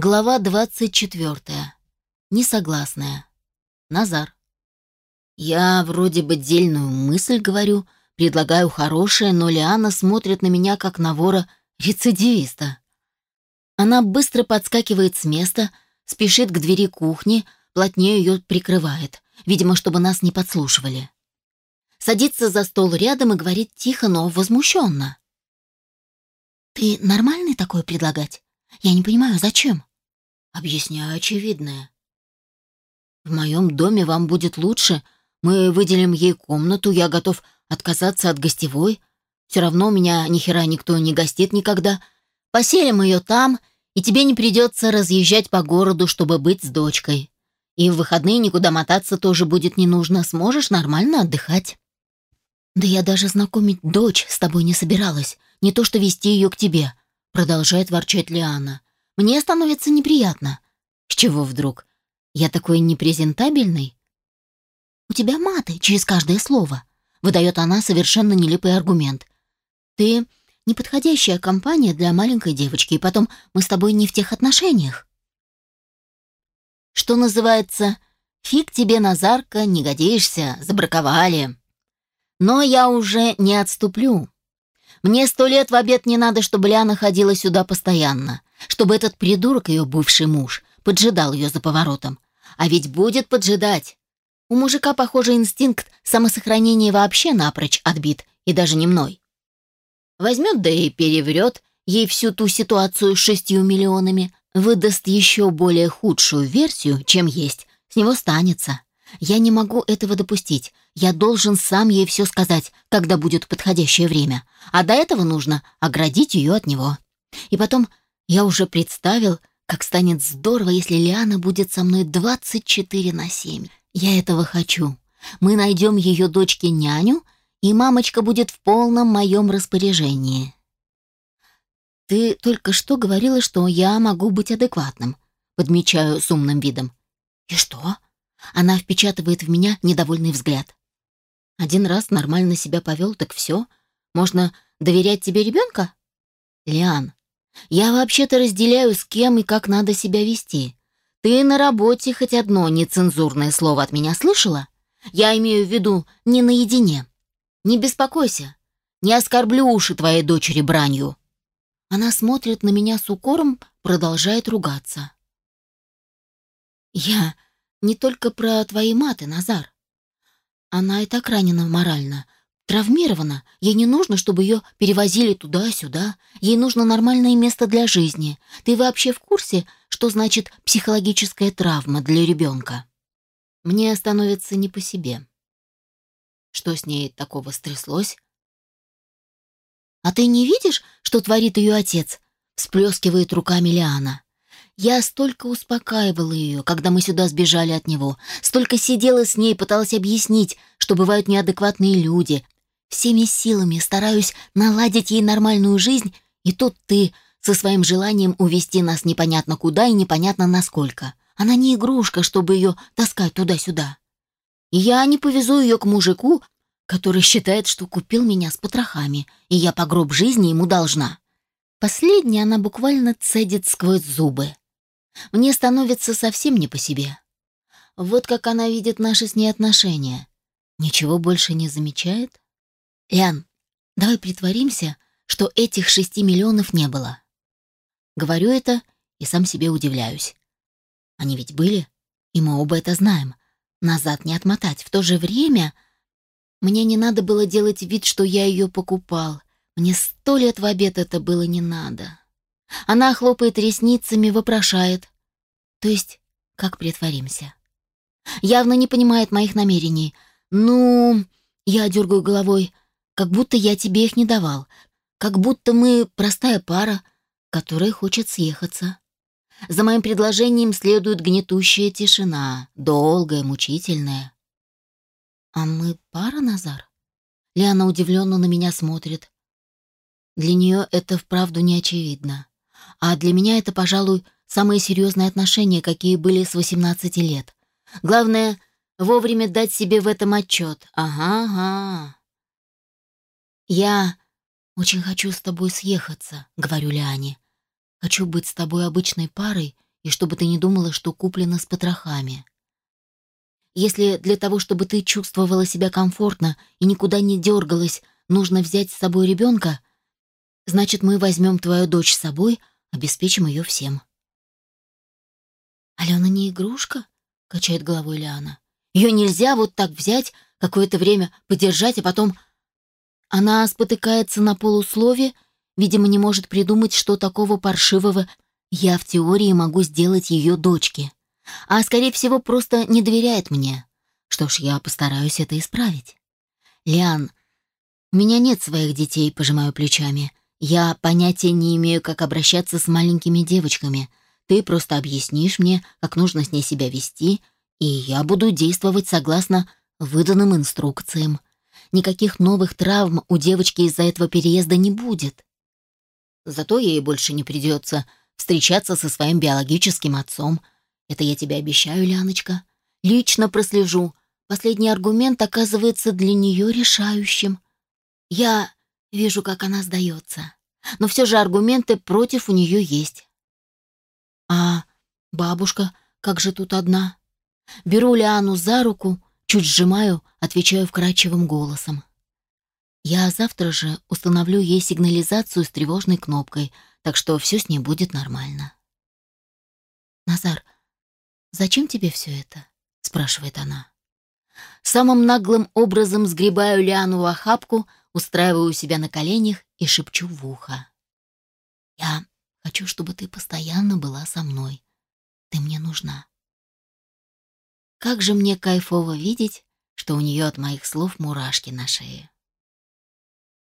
Глава 24. Несогласная. Назар. Я вроде бы дельную мысль говорю, предлагаю хорошее, но Лиана смотрит на меня как на вора-рецидивиста. Она быстро подскакивает с места, спешит к двери кухни, плотнее ее прикрывает, видимо, чтобы нас не подслушивали. Садится за стол рядом и говорит тихо, но возмущенно. «Ты нормальный такое предлагать? Я не понимаю, зачем?» Объясняю очевидное. В моем доме вам будет лучше. Мы выделим ей комнату, я готов отказаться от гостевой. Все равно у меня ни хера никто не гостит никогда. Поселим ее там, и тебе не придется разъезжать по городу, чтобы быть с дочкой. И в выходные никуда мотаться тоже будет не нужно. Сможешь нормально отдыхать. Да я даже знакомить дочь с тобой не собиралась. Не то что вести ее к тебе, продолжает ворчать Лиана. Мне становится неприятно. С чего вдруг? Я такой непрезентабельный? У тебя маты через каждое слово. Выдает она совершенно нелепый аргумент. Ты неподходящая компания для маленькой девочки, и потом мы с тобой не в тех отношениях. Что называется, фиг тебе, Назарка, не годишься, забраковали. Но я уже не отступлю. Мне сто лет в обед не надо, чтобы Ляна ходила сюда постоянно чтобы этот придурок, ее бывший муж, поджидал ее за поворотом. А ведь будет поджидать. У мужика, похоже, инстинкт самосохранения вообще напрочь отбит, и даже не мной. Возьмет да и переврет ей всю ту ситуацию с шестью миллионами, выдаст еще более худшую версию, чем есть, с него станется. Я не могу этого допустить. Я должен сам ей все сказать, когда будет подходящее время. А до этого нужно оградить ее от него. И потом я уже представил, как станет здорово, если Лиана будет со мной 24 на 7. Я этого хочу. Мы найдем ее дочке няню, и мамочка будет в полном моем распоряжении. Ты только что говорила, что я могу быть адекватным, подмечаю с умным видом. И что? Она впечатывает в меня недовольный взгляд. Один раз нормально себя повел, так все. Можно доверять тебе ребенка? Лиан, я вообще-то разделяю, с кем и как надо себя вести. Ты на работе хоть одно нецензурное слово от меня слышала? Я имею в виду не наедине. Не беспокойся. Не оскорблю уши твоей дочери бранью. Она смотрит на меня с укором, продолжает ругаться. Я не только про твои маты, Назар. Она и так ранена морально, Травмирована. Ей не нужно, чтобы ее перевозили туда-сюда. Ей нужно нормальное место для жизни. Ты вообще в курсе, что значит психологическая травма для ребенка? Мне становится не по себе. Что с ней такого стряслось? А ты не видишь, что творит ее отец? Всплескивает руками Лиана. Я столько успокаивала ее, когда мы сюда сбежали от него, столько сидела с ней, пыталась объяснить, что бывают неадекватные люди, Всеми силами стараюсь наладить ей нормальную жизнь, и тут ты со своим желанием увести нас непонятно куда и непонятно насколько. Она не игрушка, чтобы ее таскать туда-сюда. Я не повезу ее к мужику, который считает, что купил меня с потрохами, и я по гроб жизни ему должна. Последняя она буквально цедит сквозь зубы. Мне становится совсем не по себе. Вот как она видит наши с ней отношения. Ничего больше не замечает? Ян, давай притворимся, что этих шести миллионов не было. Говорю это и сам себе удивляюсь. Они ведь были, и мы оба это знаем. Назад не отмотать. В то же время мне не надо было делать вид, что я ее покупал. Мне сто лет в обед это было не надо. Она хлопает ресницами, вопрошает. То есть, как притворимся? Явно не понимает моих намерений. Ну, я дергаю головой. Как будто я тебе их не давал. Как будто мы простая пара, которая хочет съехаться. За моим предложением следует гнетущая тишина, долгая, мучительная. «А мы пара, Назар?» Лиана удивленно на меня смотрит. Для нее это вправду не очевидно. А для меня это, пожалуй, самые серьезные отношения, какие были с 18 лет. Главное, вовремя дать себе в этом отчет. Ага, ага. «Я очень хочу с тобой съехаться», — говорю Лиане. «Хочу быть с тобой обычной парой и чтобы ты не думала, что куплено с потрохами. Если для того, чтобы ты чувствовала себя комфортно и никуда не дергалась, нужно взять с собой ребенка, значит, мы возьмем твою дочь с собой, обеспечим ее всем. «Алена не игрушка?» — качает головой Лиана. «Ее нельзя вот так взять, какое-то время подержать, а потом...» Она спотыкается на полуслове, видимо, не может придумать, что такого паршивого я в теории могу сделать ее дочке. А, скорее всего, просто не доверяет мне. Что ж, я постараюсь это исправить. Лиан, у меня нет своих детей, пожимаю плечами. Я понятия не имею, как обращаться с маленькими девочками. Ты просто объяснишь мне, как нужно с ней себя вести, и я буду действовать согласно выданным инструкциям. Никаких новых травм у девочки из-за этого переезда не будет. Зато ей больше не придется встречаться со своим биологическим отцом. Это я тебе обещаю, Ляночка. Лично прослежу. Последний аргумент оказывается для нее решающим. Я вижу, как она сдается. Но все же аргументы против у нее есть. А бабушка, как же тут одна? Беру Лиану за руку, чуть сжимаю, отвечаю вкрадчивым голосом. Я завтра же установлю ей сигнализацию с тревожной кнопкой, так что все с ней будет нормально. «Назар, зачем тебе все это?» — спрашивает она. Самым наглым образом сгребаю Лиану в охапку, устраиваю себя на коленях и шепчу в ухо. «Я хочу, чтобы ты постоянно была со мной. Ты мне нужна». Как же мне кайфово видеть, что у нее от моих слов мурашки на шее.